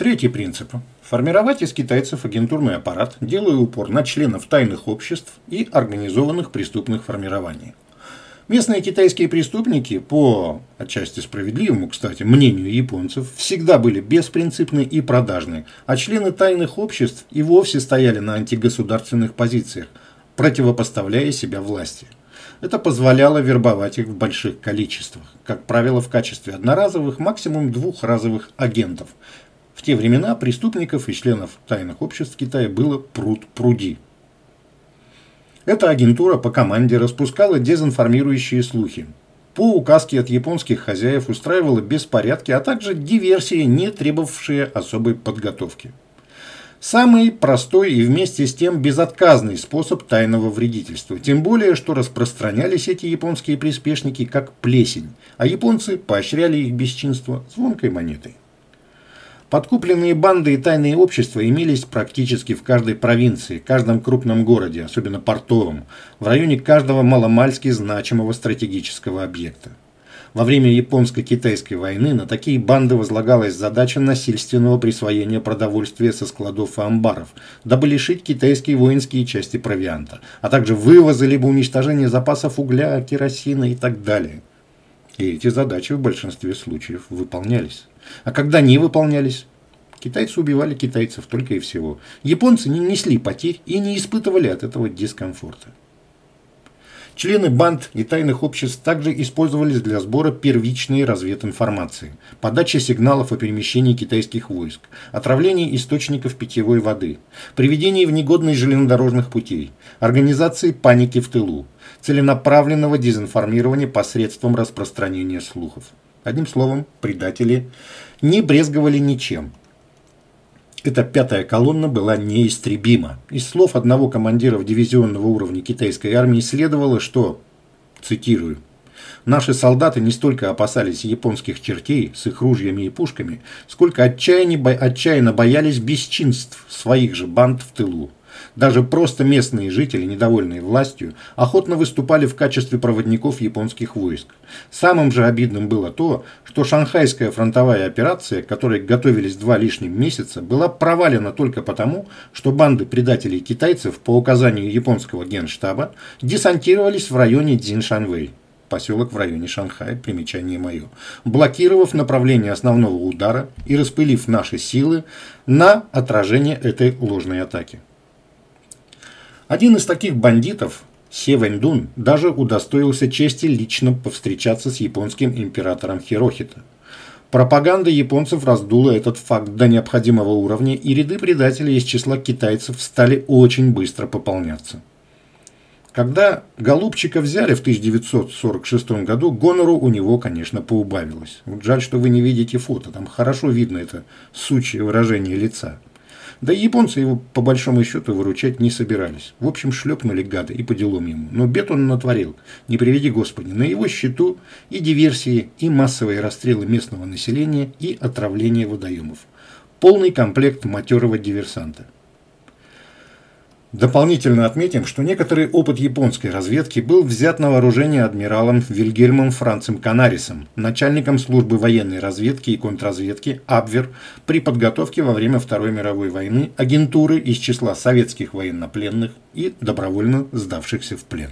Третий принцип. Формировать из китайцев агентурный аппарат, делая упор на членов тайных обществ и организованных преступных формирований. Местные китайские преступники, по отчасти справедливому, кстати, мнению японцев, всегда были беспринципны и продажны, а члены тайных обществ и вовсе стояли на антигосударственных позициях, противопоставляя себя власти. Это позволяло вербовать их в больших количествах, как правило, в качестве одноразовых, максимум двухразовых агентов. В те времена преступников и членов тайных обществ Китая было пруд пруди. Эта агентура по команде распускала дезинформирующие слухи. По указке от японских хозяев устраивала беспорядки, а также диверсии, не требовавшие особой подготовки. Самый простой и вместе с тем безотказный способ тайного вредительства. Тем более, что распространялись эти японские приспешники как плесень, а японцы поощряли их бесчинство звонкой монетой. Подкупленные банды и тайные общества имелись практически в каждой провинции, каждом крупном городе, особенно портовом, в районе каждого маломальски значимого стратегического объекта. Во время японско-китайской войны на такие банды возлагалась задача насильственного присвоения продовольствия со складов и амбаров, дабы лишить китайские воинские части провианта, а также вывоза либо уничтожения запасов угля, керосина и так далее. И эти задачи в большинстве случаев выполнялись. А когда не выполнялись, китайцы убивали китайцев только и всего. Японцы не несли потерь и не испытывали от этого дискомфорта. Члены банд и тайных обществ также использовались для сбора первичной развединформации, подачи сигналов о перемещении китайских войск, отравлении источников питьевой воды, приведении в негодность железнодорожных путей, организации паники в тылу, целенаправленного дезинформирования посредством распространения слухов. Одним словом, предатели не брезговали ничем. Эта пятая колонна была неистребима. Из слов одного командира дивизионного уровня китайской армии следовало, что, цитирую, Наши солдаты не столько опасались японских чертей с их ружьями и пушками, сколько отчаянно боялись бесчинств своих же банд в тылу. Даже просто местные жители, недовольные властью, охотно выступали в качестве проводников японских войск. Самым же обидным было то, что шанхайская фронтовая операция, к которой готовились два лишних месяца, была провалена только потому, что банды предателей китайцев по указанию японского генштаба десантировались в районе Дзиншанвэй поселок в районе Шанхая, примечание мое, блокировав направление основного удара и распылив наши силы на отражение этой ложной атаки. Один из таких бандитов, Се Вэньдун, даже удостоился чести лично повстречаться с японским императором Хирохита. Пропаганда японцев раздула этот факт до необходимого уровня, и ряды предателей из числа китайцев стали очень быстро пополняться. Когда Голубчика взяли в 1946 году, гонору у него, конечно, поубавилось. Жаль, что вы не видите фото, там хорошо видно это сучье выражение лица. Да и японцы его по большому счету выручать не собирались. В общем, шлепнули гады и по делам ему. Но бед он натворил, не приведи Господи. На его счету и диверсии, и массовые расстрелы местного населения, и отравление водоемов. Полный комплект матерого диверсанта. Дополнительно отметим, что некоторый опыт японской разведки был взят на вооружение адмиралом Вильгельмом Францем Канарисом, начальником службы военной разведки и контрразведки Абвер при подготовке во время Второй мировой войны агентуры из числа советских военнопленных и добровольно сдавшихся в плен.